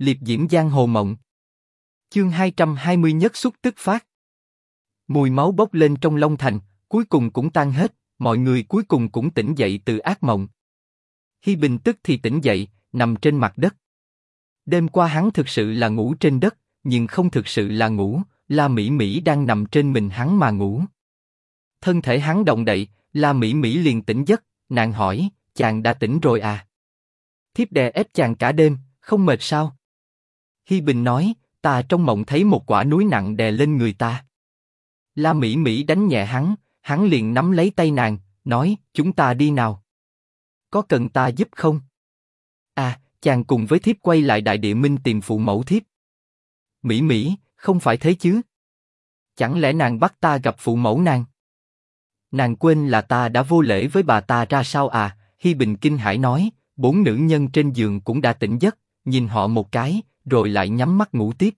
liệp diễm giang hồ mộng. Chương 220 nhất xuất tức phát. Mùi máu bốc lên trong Long Thành, cuối cùng cũng tan hết, mọi người cuối cùng cũng tỉnh dậy từ ác mộng. Hi Bình tức thì tỉnh dậy, nằm trên mặt đất. Đêm qua hắn thực sự là ngủ trên đất, nhưng không thực sự là ngủ, La Mỹ Mỹ đang nằm trên mình hắn mà ngủ. Thân thể hắn động đậy, La Mỹ Mỹ liền tỉnh giấc, nàng hỏi, chàng đã tỉnh rồi à? Thiếp đè ép chàng cả đêm, không mệt sao? Hi Bình nói, ta trong mộng thấy một quả núi nặng đè lên người ta. La Mỹ Mỹ đánh nhẹ hắn, hắn liền nắm lấy tay nàng, nói, chúng ta đi nào. Có cần ta giúp không? À, chàng cùng với thiếp quay lại đại địa minh tìm phụ mẫu thiếp. Mỹ Mỹ, không phải thế chứ? Chẳng lẽ nàng bắt ta gặp phụ mẫu nàng? Nàng quên là ta đã vô lễ với bà ta ra sao à? Hi Bình kinh hãi nói, bốn nữ nhân trên giường cũng đã tỉnh giấc, nhìn họ một cái, rồi lại nhắm mắt ngủ tiếp.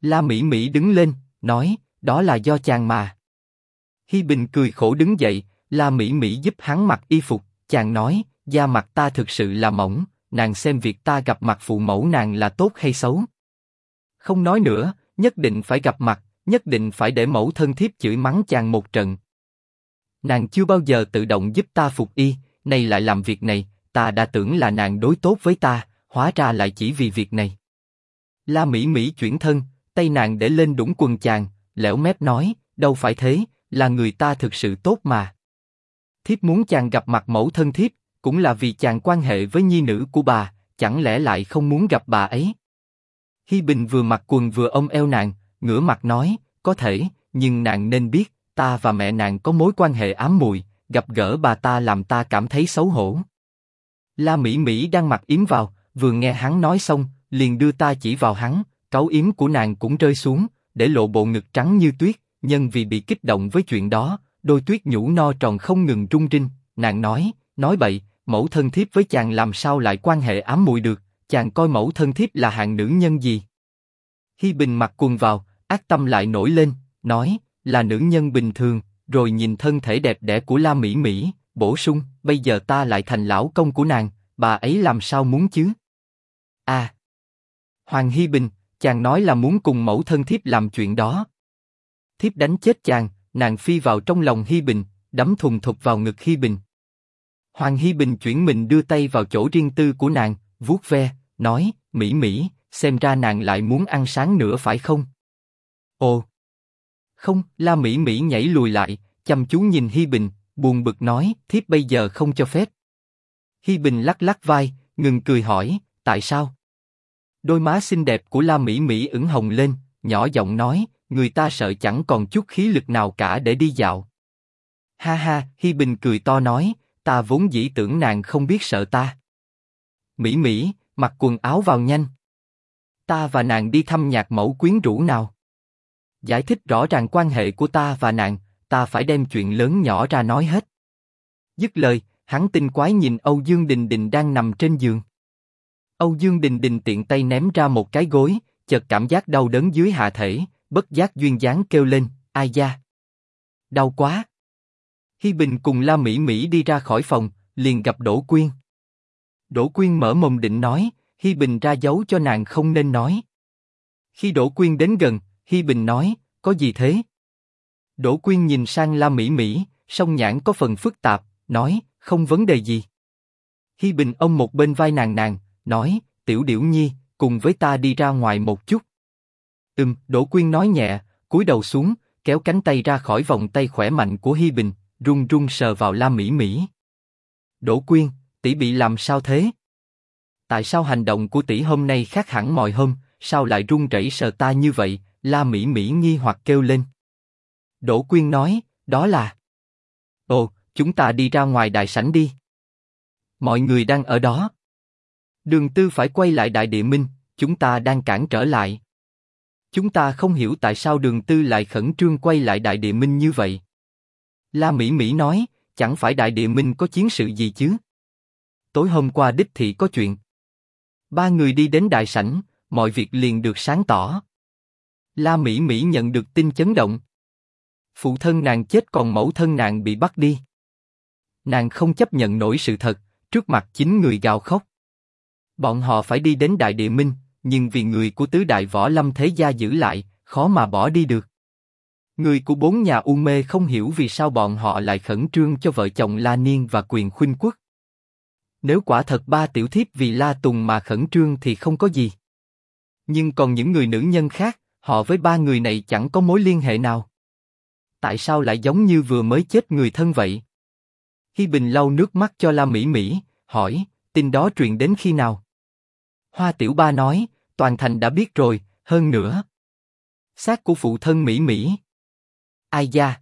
La Mỹ Mỹ đứng lên, nói, đó là do chàng mà. Hi Bình cười khổ đứng dậy, La Mỹ Mỹ giúp hắn mặc y phục, chàng nói, da mặt ta thực sự là mỏng, nàng xem việc ta gặp mặt phụ mẫu nàng là tốt hay xấu. Không nói nữa, nhất định phải gặp mặt, nhất định phải để mẫu thân thiếp chửi mắng chàng một trận. Nàng chưa bao giờ tự động giúp ta phục y, nay lại làm việc này, ta đã tưởng là nàng đối tốt với ta, hóa ra lại chỉ vì việc này. La Mỹ Mỹ chuyển thân, tay nàng để lên đũng quần chàng, lẻo mép nói, đâu phải thế, là người ta thực sự tốt mà. Thiếp muốn chàng gặp mặt mẫu thân thiếp, cũng là vì chàng quan hệ với nhi nữ của bà, chẳng lẽ lại không muốn gặp bà ấy? Hi Bình vừa mặc quần vừa ôm eo nàng, ngửa mặt nói, có thể, nhưng nàng nên biết, ta và mẹ nàng có mối quan hệ ám mùi, gặp gỡ bà ta làm ta cảm thấy xấu hổ. La Mỹ Mỹ đang mặc yếm vào, vừa nghe hắn nói xong, liền đưa ta chỉ vào hắn, cáu yếm của nàng cũng rơi xuống, để lộ bộ ngực trắng như tuyết. Nhân vì bị kích động với chuyện đó, đôi tuyết nhũ no tròn không ngừng rung rinh. Nàng nói, nói bậy, mẫu thân thiếp với chàng làm sao lại quan hệ ám muội được? Chàng coi mẫu thân thiếp là hạng nữ nhân gì? Hi Bình mặc quần vào, ác tâm lại nổi lên, nói, là nữ nhân bình thường, rồi nhìn thân thể đẹp đẽ của La Mỹ Mỹ, bổ sung, bây giờ ta lại thành lão công của nàng, bà ấy làm sao muốn chứ? À, Hoàng Hi Bình, chàng nói là muốn cùng mẫu thân thiếp làm chuyện đó. Thiếp đánh chết chàng, nàng phi vào trong lòng Hi Bình, đấm thùng thục vào ngực Hi Bình. Hoàng Hi Bình chuyển mình đưa tay vào chỗ riêng tư của nàng, vuốt ve, nói, Mỹ Mỹ, xem ra nàng lại muốn ăn sáng nữa phải không? Ồ, không, La Mỹ Mỹ nhảy lùi lại, chăm chú nhìn Hi Bình, buồn bực nói, thiếp bây giờ không cho phép. Hi Bình lắc lắc vai, ngừng cười hỏi, tại sao? Đôi má xinh đẹp của La Mỹ Mỹ ửng hồng lên, nhỏ giọng nói, người ta sợ chẳng còn chút khí lực nào cả để đi dạo. Ha ha, Hi Bình cười to nói, ta vốn dĩ tưởng nàng không biết sợ ta. Mỹ Mỹ, mặc quần áo vào nhanh. Ta và nàng đi thăm nhạc mẫu quyến rũ nào. Giải thích rõ ràng quan hệ của ta và nàng, ta phải đem chuyện lớn nhỏ ra nói hết. Dứt lời, hắn tinh quái nhìn Âu Dương Đình Đình đang nằm trên giường. Âu Dương Đình Đình tiện tay ném ra một cái gối, chợt cảm giác đau đớn dưới hạ thể, bất giác duyên dáng kêu lên, ai da. Đau quá. Hi Bình cùng La Mỹ Mỹ đi ra khỏi phòng, liền gặp Đỗ Quyên. Đỗ Quyên mở mồm định nói, Hi Bình ra dấu cho nàng không nên nói. Khi Đỗ Quyên đến gần, Hi Bình nói, có gì thế? Đỗ Quyên nhìn sang La Mỹ Mỹ, song nhãn có phần phức tạp, nói, không vấn đề gì. Hi Bình ông một bên vai nàng nàng, nói, Tiểu Điểu Nhi, cùng với ta đi ra ngoài một chút. Ừm, Đỗ Quyên nói nhẹ, cúi đầu xuống, kéo cánh tay ra khỏi vòng tay khỏe mạnh của Hi Bình, run run sờ vào La Mỹ Mỹ. Đỗ Quyên, tỷ bị làm sao thế? Tại sao hành động của tỷ hôm nay khác hẳn mọi hôm, sao lại run rẩy sờ ta như vậy? La Mỹ Mỹ nghi hoặc kêu lên. Đỗ Quyên nói, đó là. Ồ, chúng ta đi ra ngoài đại sảnh đi. Mọi người đang ở đó. Đường Tư phải quay lại Đại Địa Minh, chúng ta đang cản trở lại. Chúng ta không hiểu tại sao Đường Tư lại khẩn trương quay lại Đại Địa Minh như vậy. La Mỹ Mỹ nói, chẳng phải Đại Địa Minh có chiến sự gì chứ? Tối hôm qua đích thị có chuyện. Ba người đi đến đại sảnh, mọi việc liền được sáng tỏ. La Mỹ Mỹ nhận được tin chấn động. Phụ thân nàng chết còn mẫu thân nàng bị bắt đi. Nàng không chấp nhận nổi sự thật, trước mặt chính người gào khóc. Bọn họ phải đi đến Đại Địa Minh, nhưng vì người của tứ đại võ lâm thế gia giữ lại, khó mà bỏ đi được. Người của bốn nhà U Mê không hiểu vì sao bọn họ lại khẩn trương cho vợ chồng La Niên và quyền khuynh quốc. Nếu quả thật ba tiểu thiếp vì La Tùng mà khẩn trương thì không có gì. Nhưng còn những người nữ nhân khác, họ với ba người này chẳng có mối liên hệ nào. Tại sao lại giống như vừa mới chết người thân vậy? Hi Bình lau nước mắt cho La Mỹ Mỹ, hỏi, tin đó truyền đến khi nào? Hoa Tiểu Ba nói, toàn thành đã biết rồi, hơn nữa. Xác của phụ thân Mỹ Mỹ. Ai da?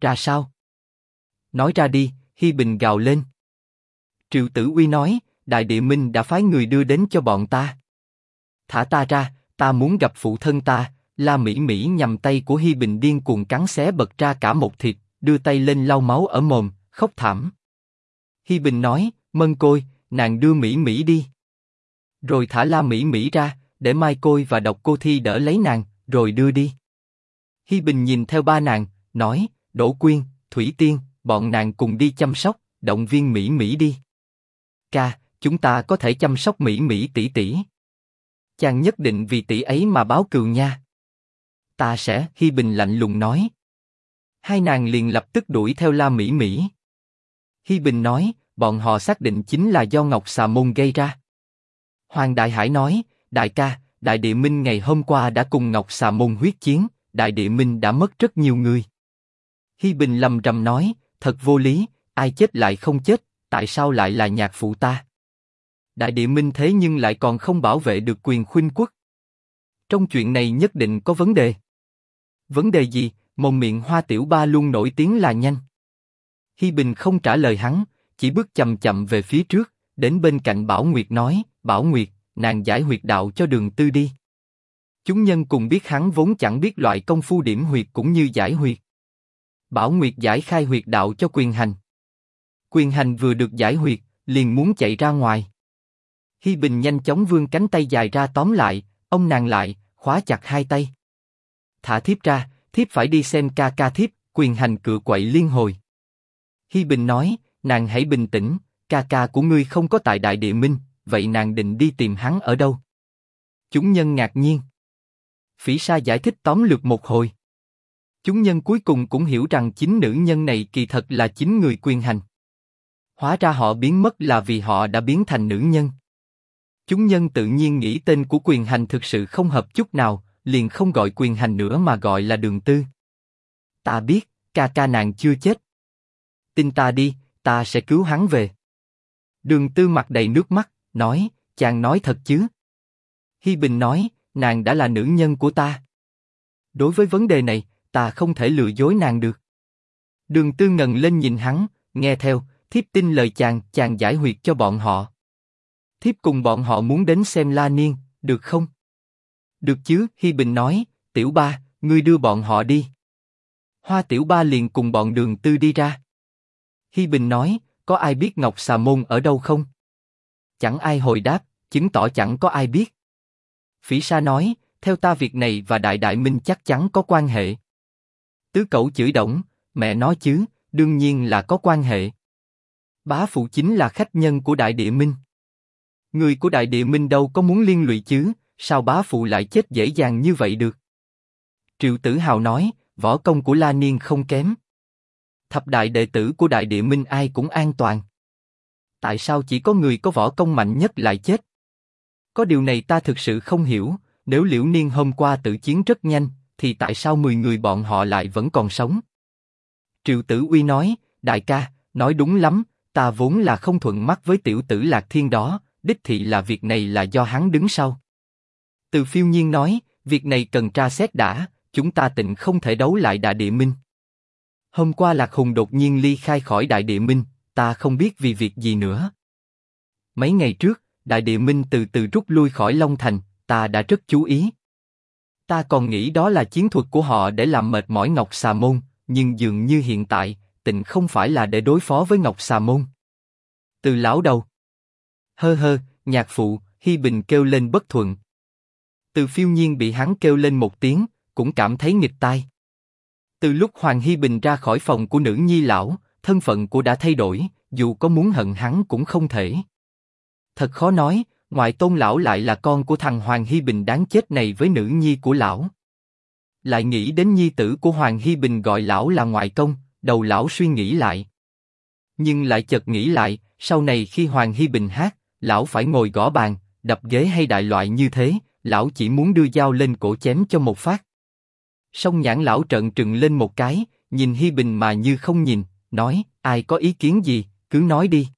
Ra sao? Nói ra đi, Hi Bình gào lên. Triệu Tử Uy nói, Đại Địa Minh đã phái người đưa đến cho bọn ta. Thả ta ra, ta muốn gặp phụ thân ta. La Mỹ Mỹ nhằm tay của Hi Bình điên cuồng cắn xé bật ra cả một thịt, đưa tay lên lau máu ở mồm, khóc thảm. Hi Bình nói, Mân Côi, nàng đưa Mỹ Mỹ đi. Rồi thả La Mỹ Mỹ ra, để Mai Côi và Độc Cô Thi đỡ lấy nàng, rồi đưa đi. Hi Bình nhìn theo ba nàng, nói, Đỗ Quyên, Thủy Tiên, bọn nàng cùng đi chăm sóc, động viên Mỹ Mỹ đi. Ca, chúng ta có thể chăm sóc Mỹ Mỹ tỷ tỷ. Chàng nhất định vì tỷ ấy mà báo cừu nha. Ta sẽ, Hi Bình lạnh lùng nói. Hai nàng liền lập tức đuổi theo La Mỹ Mỹ. Hi Bình nói, bọn họ xác định chính là do Ngọc Xà Môn gây ra. Hoàng Đại Hải nói, đại ca, Đại Địa Minh ngày hôm qua đã cùng Ngọc Xà Môn huyết chiến, Đại Địa Minh đã mất rất nhiều người. Hi Bình lầm rầm nói, thật vô lý, ai chết lại không chết, tại sao lại là nhạc phụ ta? Đại Địa Minh thế nhưng lại còn không bảo vệ được quyền khuynh quốc. Trong chuyện này nhất định có vấn đề. Vấn đề gì? Mồm miệng Hoa Tiểu Ba luôn nổi tiếng là nhanh. Hi Bình không trả lời hắn, chỉ bước chậm chậm về phía trước, đến bên cạnh Bảo Nguyệt nói, Bảo Nguyệt, nàng giải huyệt đạo cho đường tư đi. Chúng nhân cùng biết hắn vốn chẳng biết loại công phu điểm huyệt cũng như giải huyệt. Bảo Nguyệt giải khai huyệt đạo cho quyền hành. Quyền hành vừa được giải huyệt, liền muốn chạy ra ngoài. Hi Bình nhanh chóng vươn cánh tay dài ra tóm lại, ông nàng lại, khóa chặt hai tay. Thả thiếp ra, thiếp phải đi xem ca ca thiếp, quyền hành cự quậy liên hồi. Hi Bình nói, nàng hãy bình tĩnh, ca ca của ngươi không có tại Đại Địa Minh, vậy nàng định đi tìm hắn ở đâu? Chúng nhân ngạc nhiên. Phỉ Sa giải thích tóm lược một hồi. Chúng nhân cuối cùng cũng hiểu rằng chính nữ nhân này kỳ thật là chính người quyền hành. Hóa ra họ biến mất là vì họ đã biến thành nữ nhân. Chúng nhân tự nhiên nghĩ tên của quyền hành thực sự không hợp chút nào, liền không gọi quyền hành nữa mà gọi là đường tư. Ta biết, ca ca nàng chưa chết. Tin ta đi, ta sẽ cứu hắn về. Đường tư mặt đầy nước mắt, nói, chàng nói thật chứ? Hi Bình nói, nàng đã là nữ nhân của ta. Đối với vấn đề này, ta không thể lừa dối nàng được. Đường tư ngần lên nhìn hắn, nghe theo, thiếp tin lời chàng, chàng giải huyệt cho bọn họ. Thiếp cùng bọn họ muốn đến xem La Niên, được không? Được chứ, Hi Bình nói, Tiểu Ba, ngươi đưa bọn họ đi. Hoa Tiểu Ba liền cùng bọn Đường Tư đi ra. Hi Bình nói, có ai biết Ngọc Xà Môn ở đâu không? Chẳng ai hồi đáp, chứng tỏ chẳng có ai biết. Phỉ Sa nói, theo ta việc này và Đại Đại Minh chắc chắn có quan hệ. Tứ Cẩu chửi động, mẹ nói chứ, đương nhiên là có quan hệ. Bá phụ chính là khách nhân của Đại Địa Minh. Người của Đại Địa Minh đâu có muốn liên lụy chứ, sao bá phụ lại chết dễ dàng như vậy được? Triệu Tử Hào nói, võ công của La Niên không kém. Thập đại đệ tử của Đại Địa Minh ai cũng an toàn. Tại sao chỉ có người có võ công mạnh nhất lại chết? Có điều này ta thực sự không hiểu, nếu Liễu Niên hôm qua tự chiến rất nhanh, thì tại sao 10 người bọn họ lại vẫn còn sống? Triệu Tử Uy nói, đại ca, nói đúng lắm, ta vốn là không thuận mắt với tiểu tử Lạc Thiên đó, đích thị là việc này là do hắn đứng sau. Từ phiêu nhiên nói, việc này cần tra xét đã, chúng ta tịnh không thể đấu lại Đại Địa Minh. Hôm qua Lạc Hùng đột nhiên ly khai khỏi Đại Địa Minh, ta không biết vì việc gì nữa. Mấy ngày trước, Đại Địa Minh từ từ rút lui khỏi Long Thành, ta đã rất chú ý. Ta còn nghĩ đó là chiến thuật của họ để làm mệt mỏi Ngọc Xà Môn, nhưng dường như hiện tại, tịnh không phải là để đối phó với Ngọc Xà Môn. Từ lão đầu. Hơ hơ, nhạc phụ, Hi Bình kêu lên bất thuận. Từ phiêu nhiên bị hắn kêu lên một tiếng, cũng cảm thấy nghịch tai. Từ lúc Hoàng Hi Bình ra khỏi phòng của nữ nhi lão, thân phận của đã thay đổi, dù có muốn hận hắn cũng không thể. Thật khó nói, ngoại tôn lão lại là con của thằng Hoàng Hy Bình đáng chết này với nữ nhi của lão. Lại nghĩ đến nhi tử của Hoàng Hy Bình gọi lão là ngoại công, đầu lão suy nghĩ lại. Nhưng lại chợt nghĩ lại, sau này khi Hoàng Hy Bình hát, lão phải ngồi gõ bàn, đập ghế hay đại loại như thế, lão chỉ muốn đưa dao lên cổ chém cho một phát. Song nhãn lão trợn trừng lên một cái, nhìn Hi Bình mà như không nhìn, nói, ai có ý kiến gì, cứ nói đi.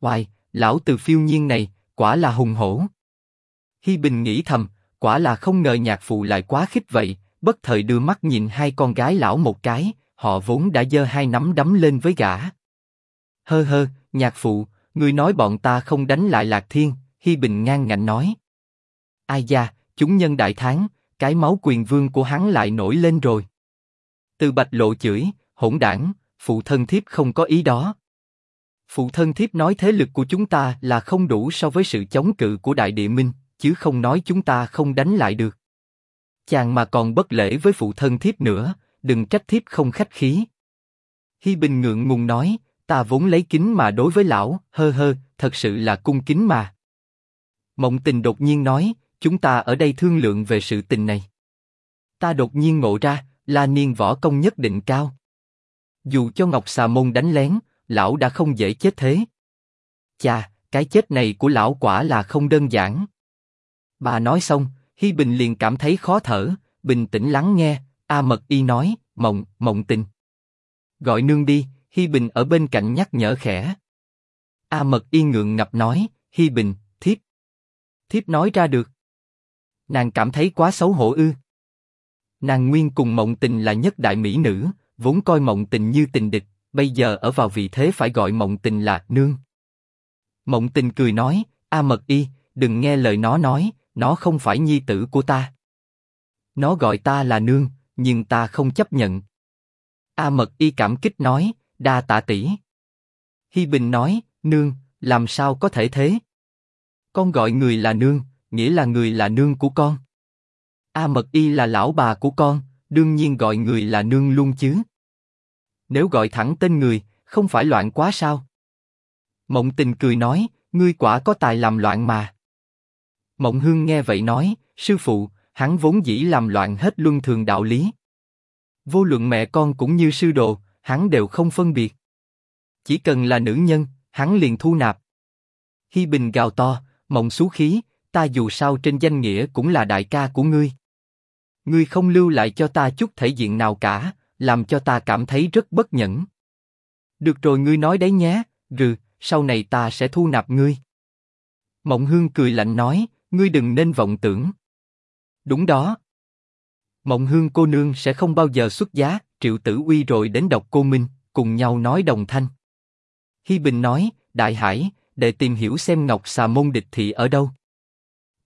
Hoài, lão từ phiêu nhiên này, quả là hùng hổ. Hi Bình nghĩ thầm, quả là không ngờ nhạc phụ lại quá khích vậy, bất thời đưa mắt nhìn hai con gái lão một cái, họ vốn đã giơ hai nắm đấm lên với gã. Hơ hơ, nhạc phụ, người nói bọn ta không đánh lại Lạc Thiên, Hi Bình ngang ngạnh nói. Ai da, chúng nhân đại thắng, cái máu quyền vương của hắn lại nổi lên rồi. Từ bạch lộ chửi, hỗn đảng, phụ thân thiếp không có ý đó. Phụ thân thiếp nói thế lực của chúng ta là không đủ so với sự chống cự của đại địa minh, chứ không nói chúng ta không đánh lại được. Chàng mà còn bất lễ với phụ thân thiếp nữa, đừng trách thiếp không khách khí. Hi Bình ngượng ngùng nói, ta vốn lấy kính mà đối với lão, hơ hơ, thật sự là cung kính mà. Mộng Tình đột nhiên nói, chúng ta ở đây thương lượng về sự tình này. Ta đột nhiên ngộ ra, La Niên võ công nhất định cao. Dù cho Ngọc Xà Môn đánh lén, lão đã không dễ chết thế. Chà, cái chết này của lão quả là không đơn giản. Bà nói xong, Hi Bình liền cảm thấy khó thở, bình tĩnh lắng nghe. A Mật Y nói, mộng, mộng tình. Gọi nương đi, Hi Bình ở bên cạnh nhắc nhở khẽ. A Mật Y ngượng ngập nói, Hi Bình, thiếp. Thiếp nói ra được. Nàng cảm thấy quá xấu hổ ư? Nàng nguyên cùng mộng tình là nhất đại mỹ nữ, vốn coi mộng tình như tình địch, bây giờ ở vào vị thế phải gọi mộng tình là nương. Mộng tình cười nói, A Mật Y, đừng nghe lời nó nói, nó không phải nhi tử của ta. Nó gọi ta là nương, nhưng ta không chấp nhận. A Mật Y cảm kích nói, đa tạ tỷ. Hi Bình nói, nương, làm sao có thể thế? Con gọi người là nương, nghĩa là người là nương của con. A Mật Y là lão bà của con, đương nhiên gọi người là nương luôn chứ. Nếu gọi thẳng tên người, không phải loạn quá sao? Mộng Tình cười nói, ngươi quả có tài làm loạn mà. Mộng Hương nghe vậy nói, sư phụ, hắn vốn dĩ làm loạn hết luân thường đạo lý. Vô luận mẹ con cũng như sư đồ, hắn đều không phân biệt. Chỉ cần là nữ nhân, hắn liền thu nạp. Hi Bình gào to, mộng xú khí, ta dù sao trên danh nghĩa cũng là đại ca của ngươi. Ngươi không lưu lại cho ta chút thể diện nào cả, làm cho ta cảm thấy rất bất nhẫn. Được rồi ngươi nói đấy nhé, rừ, sau này ta sẽ thu nạp ngươi. Mộng Hương cười lạnh nói, ngươi đừng nên vọng tưởng. Đúng đó. Mộng Hương cô nương sẽ không bao giờ xuất giá, Triệu Tử Uy rồi đến độc cô Minh, cùng nhau nói đồng thanh. Hi Bình nói, Đại Hải, để tìm hiểu xem Ngọc Xà Môn địch thị ở đâu.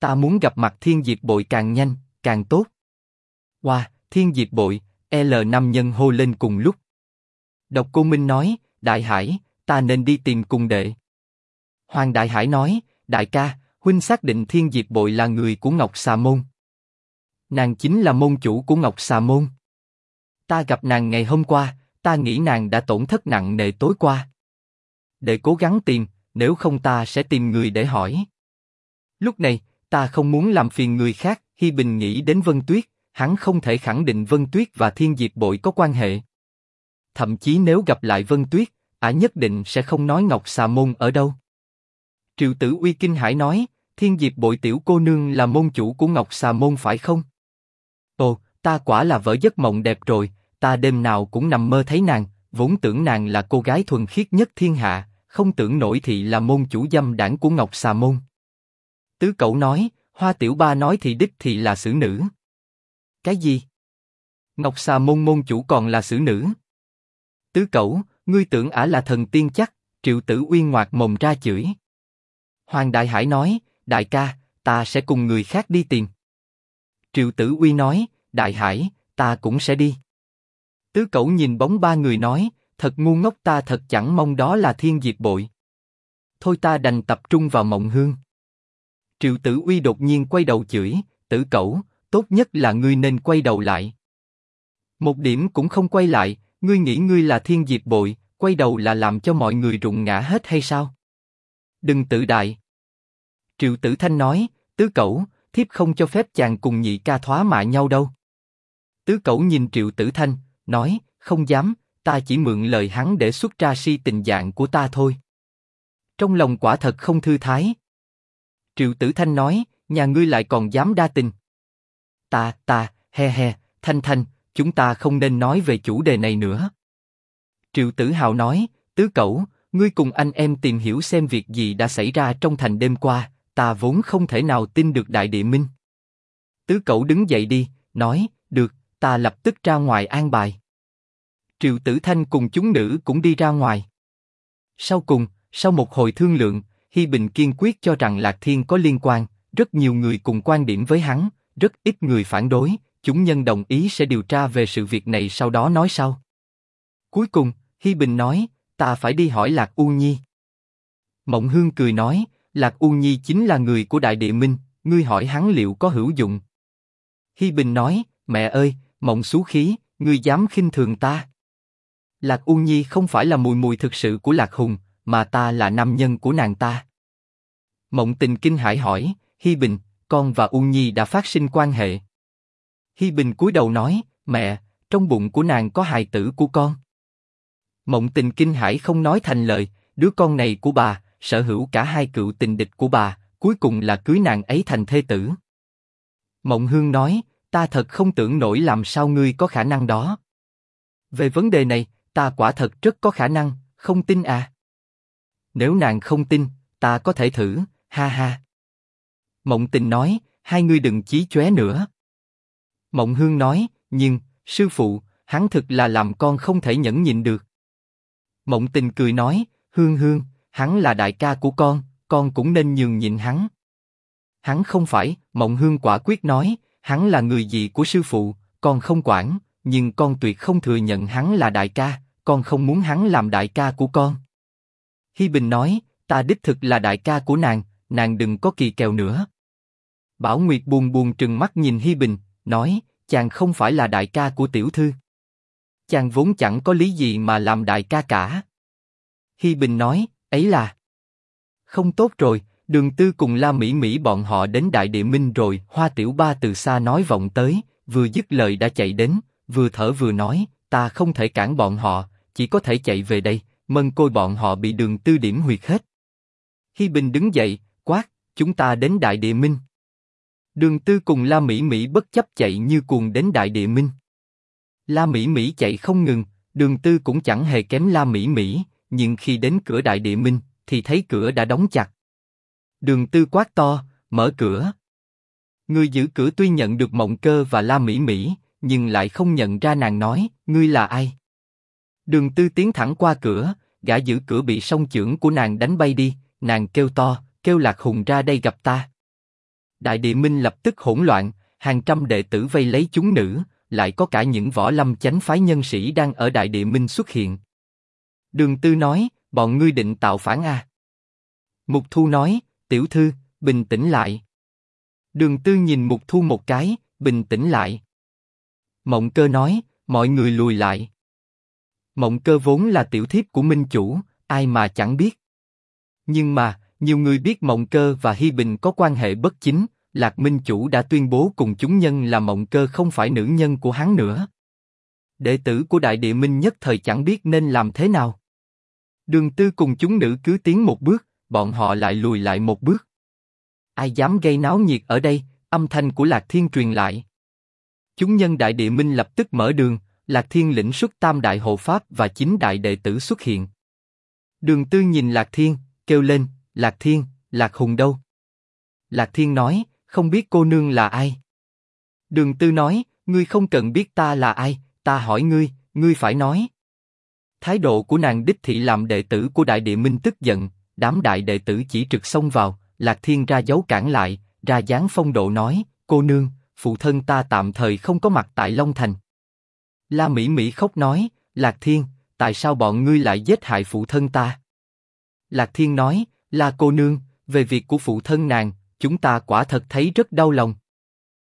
Ta muốn gặp mặt Thiên Diệp Bội càng nhanh, càng tốt. Wow, Thiên Diệp Bội, L năm nhân hô lên cùng lúc. Độc Cô Minh nói, Đại Hải, ta nên đi tìm cùng đệ. Hoàng Đại Hải nói, Đại ca, huynh xác định Thiên Diệp Bội là người của Ngọc Xà Môn. Nàng chính là môn chủ của Ngọc Xà Môn. Ta gặp nàng ngày hôm qua, ta nghĩ nàng đã tổn thất nặng nề tối qua. Để cố gắng tìm, nếu không ta sẽ tìm người để hỏi. Lúc này, ta không muốn làm phiền người khác. Hi Bình nghĩ đến Vân Tuyết, hắn không thể khẳng định Vân Tuyết và Thiên Diệp Bội có quan hệ. Thậm chí nếu gặp lại Vân Tuyết, ả nhất định sẽ không nói Ngọc Xà Môn ở đâu. Triệu Tử Uy kinh hải nói, Thiên Diệp Bội tiểu cô nương là môn chủ của Ngọc Xà Môn phải không? Ồ, ta quả là vỡ giấc mộng đẹp rồi, ta đêm nào cũng nằm mơ thấy nàng, vốn tưởng nàng là cô gái thuần khiết nhất thiên hạ, không tưởng nổi thị là môn chủ dâm đảng của Ngọc Xà Môn. Tứ Cẩu nói, Hoa Tiểu Ba nói thì đích thì là xử nữ. Cái gì? Ngọc Xà Môn môn chủ còn là xử nữ? Tứ Cẩu, ngươi tưởng ả là thần tiên chắc? Triệu Tử Uyên ngoạc mồm ra chửi. Hoàng Đại Hải nói, đại ca, ta sẽ cùng người khác đi tìm. Triệu Tử Uy nói, Đại Hải, ta cũng sẽ đi. Tứ Cẩu nhìn bóng ba người nói, thật ngu ngốc ta thật chẳng mong đó là thiên diệt bội. Thôi ta đành tập trung vào mộng hương. Triệu Tử Uy đột nhiên quay đầu chửi, Tử Cẩu, tốt nhất là ngươi nên quay đầu lại. Một điểm cũng không quay lại, ngươi nghĩ ngươi là thiên diệt bội, quay đầu là làm cho mọi người rụng ngã hết hay sao? Đừng tự đại. Triệu Tử Thanh nói, tứ cẩu, thiếp không cho phép chàng cùng nhị ca thoá mạ nhau đâu. Tứ cẩu nhìn Triệu Tử Thanh, nói, không dám, ta chỉ mượn lời hắn để xuất ra si tình dạng của ta thôi. Trong lòng quả thật không thư thái. Triệu Tử Thanh nói, nhà ngươi lại còn dám đa tình. Ta, ta, he he, Thanh Thanh, chúng ta không nên nói về chủ đề này nữa. Triệu Tử Hào nói, tứ cẩu, ngươi cùng anh em tìm hiểu xem việc gì đã xảy ra trong thành đêm qua, ta vốn không thể nào tin được đại địa minh. Tứ cẩu đứng dậy đi, nói, được, ta lập tức ra ngoài an bài. Triệu Tử Thanh cùng chúng nữ cũng đi ra ngoài. Sau cùng, sau một hồi thương lượng, Hi Bình kiên quyết cho rằng Lạc Thiên có liên quan, rất nhiều người cùng quan điểm với hắn, rất ít người phản đối, chúng nhân đồng ý sẽ điều tra về sự việc này sau đó nói sau. Cuối cùng, Hi Bình nói, ta phải đi hỏi Lạc U Nhi. Mộng Hương cười nói, Lạc U Nhi chính là người của Đại Địa Minh, ngươi hỏi hắn liệu có hữu dụng. Hi Bình nói, mẹ ơi, Mộng xú khí, ngươi dám khinh thường ta. Lạc U Nhi không phải là mùi mùi thực sự của Lạc Hùng, mà ta là nam nhân của nàng ta. Mộng Tình kinh hãi hỏi, Hi Bình, con và U Nhi đã phát sinh quan hệ. Hi Bình cúi đầu nói, mẹ, trong bụng của nàng có hài tử của con. Mộng Tình kinh hãi không nói thành lời, đứa con này của bà, sở hữu cả hai cựu tình địch của bà, cuối cùng là cưới nàng ấy thành thê tử. Mộng Hương nói, ta thật không tưởng nổi làm sao ngươi có khả năng đó. Về vấn đề này, ta quả thật rất có khả năng, không tin à? Nếu nàng không tin, ta có thể thử, ha ha. Mộng Tình nói, hai ngươi đừng chí chóe nữa. Mộng Hương nói, nhưng sư phụ, hắn thực là làm con không thể nhẫn nhịn được. Mộng Tình cười nói, Hương Hương, hắn là đại ca của con, con cũng nên nhường nhịn hắn. Hắn không phải, Mộng Hương quả quyết nói, hắn là người gì của sư phụ, con không quản, nhưng con tuyệt không thừa nhận hắn là đại ca, con không muốn hắn làm đại ca của con. Hi Bình nói, ta đích thực là đại ca của nàng, nàng đừng có kỳ kèo nữa. Bảo Nguyệt buồn buồn trừng mắt nhìn Hi Bình, nói, chàng không phải là đại ca của tiểu thư. Chàng vốn chẳng có lý gì mà làm đại ca cả. Hi Bình nói, ấy là không tốt rồi. Đường Tư cùng La Mỹ Mỹ bọn họ đến Đại Địa Minh rồi. Hoa Tiểu Ba từ xa nói vọng tới, vừa dứt lời đã chạy đến, vừa thở vừa nói, ta không thể cản bọn họ, chỉ có thể chạy về đây. Mân côi bọn họ bị Đường Tư điểm huyệt hết. Hi Bình đứng dậy, quát, chúng ta đến Đại Địa Minh. Đường Tư cùng La Mỹ Mỹ bất chấp chạy như cuồng đến Đại Địa Minh. La Mỹ Mỹ chạy không ngừng, Đường Tư cũng chẳng hề kém La Mỹ Mỹ, nhưng khi đến cửa Đại Địa Minh, thì thấy cửa đã đóng chặt. Đường Tư quát to, mở cửa. Người giữ cửa tuy nhận được Mộng Cơ và La Mỹ Mỹ, nhưng lại không nhận ra nàng nói, ngươi là ai? Đường Tư tiến thẳng qua cửa, gã giữ cửa bị song chưởng của nàng đánh bay đi, nàng kêu to, kêu Lạc Hùng ra đây gặp ta. Đại địa minh lập tức hỗn loạn, hàng trăm đệ tử vây lấy chúng nữ, lại có cả những võ lâm chánh phái nhân sĩ đang ở đại địa minh xuất hiện. Đường Tư nói, bọn ngươi định tạo phản à? Mục Thu nói, tiểu thư, bình tĩnh lại. Đường Tư nhìn Mục Thu một cái, bình tĩnh lại. Mộng Cơ nói, mọi người lùi lại. Mộng Cơ vốn là tiểu thiếp của Minh Chủ, ai mà chẳng biết. Nhưng mà, nhiều người biết Mộng Cơ và Hi Bình có quan hệ bất chính, Lạc Minh Chủ đã tuyên bố cùng chúng nhân là Mộng Cơ không phải nữ nhân của hắn nữa. Đệ tử của Đại Địa Minh nhất thời chẳng biết nên làm thế nào. Đường Tư cùng chúng nữ cứ tiến một bước, bọn họ lại lùi lại một bước. Ai dám gây náo nhiệt ở đây? Âm thanh của Lạc Thiên truyền lại. Chúng nhân Đại Địa Minh lập tức mở đường, Lạc Thiên lĩnh xuất tam đại hộ pháp và chín đại đệ tử xuất hiện. Đường Tư nhìn Lạc Thiên, kêu lên, Lạc Thiên, Lạc Hùng đâu? Lạc Thiên nói, không biết cô nương là ai. Đường Tư nói, ngươi không cần biết ta là ai, ta hỏi ngươi, ngươi phải nói. Thái độ của nàng đích thị làm đệ tử của Đại Địa Minh tức giận, đám đại đệ tử chỉ trực xông vào, Lạc Thiên ra dấu cản lại, ra dáng phong độ nói, cô nương, phụ thân ta tạm thời không có mặt tại Long Thành. La Mỹ Mỹ khóc nói, Lạc Thiên, tại sao bọn ngươi lại giết hại phụ thân ta? Lạc Thiên nói, là cô nương, về việc của phụ thân nàng, chúng ta quả thật thấy rất đau lòng.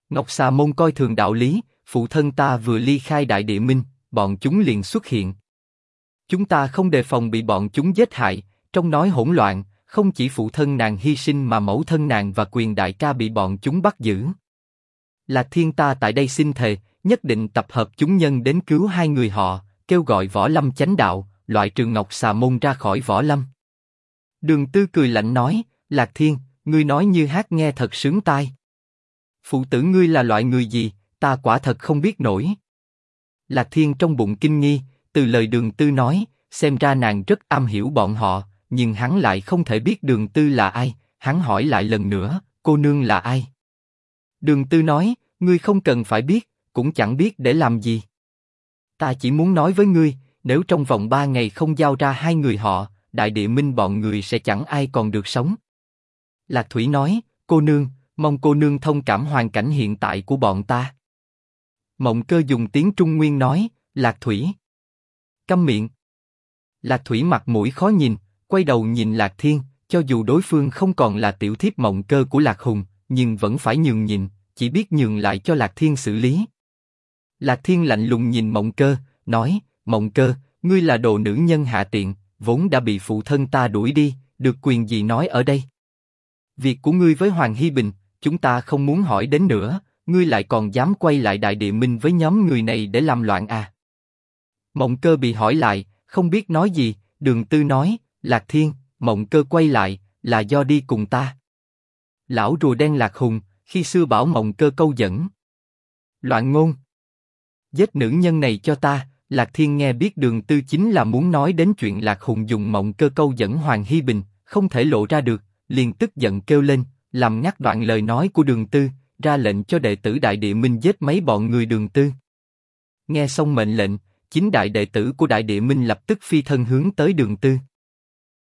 Ngọc Xà Môn coi thường đạo lý, phụ thân ta vừa ly khai đại địa minh, bọn chúng liền xuất hiện. Chúng ta không đề phòng bị bọn chúng giết hại, trong nói hỗn loạn, không chỉ phụ thân nàng hy sinh mà mẫu thân nàng và quyền đại ca bị bọn chúng bắt giữ. Lạc Thiên ta tại đây xin thề, nhất định tập hợp chúng nhân đến cứu hai người họ, kêu gọi võ lâm chánh đạo, loại trường ngọc xà môn ra khỏi võ lâm. Đường Tư cười lạnh nói, Lạc Thiên, ngươi nói như hát nghe thật sướng tai. Phụ tử ngươi là loại người gì, ta quả thật không biết nổi. Lạc Thiên trong bụng kinh nghi, từ lời Đường Tư nói, xem ra nàng rất am hiểu bọn họ, nhưng hắn lại không thể biết Đường Tư là ai. Hắn hỏi lại lần nữa, cô nương là ai? Đường Tư nói, ngươi không cần phải biết, cũng chẳng biết để làm gì. Ta chỉ muốn nói với ngươi, nếu trong vòng ba ngày không giao ra hai người họ, đại địa minh bọn người sẽ chẳng ai còn được sống. Lạc Thủy nói, cô nương, mong cô nương thông cảm hoàn cảnh hiện tại của bọn ta. Mộng cơ dùng tiếng Trung Nguyên nói, Lạc Thủy. Câm miệng. Lạc Thủy mặt mũi khó nhìn, quay đầu nhìn Lạc Thiên, cho dù đối phương không còn là tiểu thiếp mộng cơ của Lạc Hùng, nhưng vẫn phải nhường nhịn chỉ biết nhường lại cho Lạc Thiên xử lý. Lạc Thiên lạnh lùng nhìn Mộng Cơ, nói: Mộng Cơ, ngươi là đồ nữ nhân hạ tiện, vốn đã bị phụ thân ta đuổi đi, được quyền gì nói ở đây? Việc của ngươi với Hoàng Hy Bình, chúng ta không muốn hỏi đến nữa, ngươi lại còn dám quay lại Đại Địa Minh với nhóm người này để làm loạn à? Mộng Cơ bị hỏi lại, không biết nói gì, Đường Tư nói: Lạc Thiên, Mộng Cơ quay lại, là do đi cùng ta. Lão rùa đen Lạc Hùng, khi xưa bảo Mộng Cơ câu dẫn. Loạn ngôn. Giết nữ nhân này cho ta, Lạc Thiên nghe biết đường tư chính là muốn nói đến chuyện Lạc Hùng dùng mộng cơ câu dẫn Hoàng Hi Bình, không thể lộ ra được, liền tức giận kêu lên, làm ngắt đoạn lời nói của đường tư, ra lệnh cho đệ tử Đại Địa Minh giết mấy bọn người đường tư. Nghe xong mệnh lệnh, chính đại đệ tử của Đại Địa Minh lập tức phi thân hướng tới đường tư.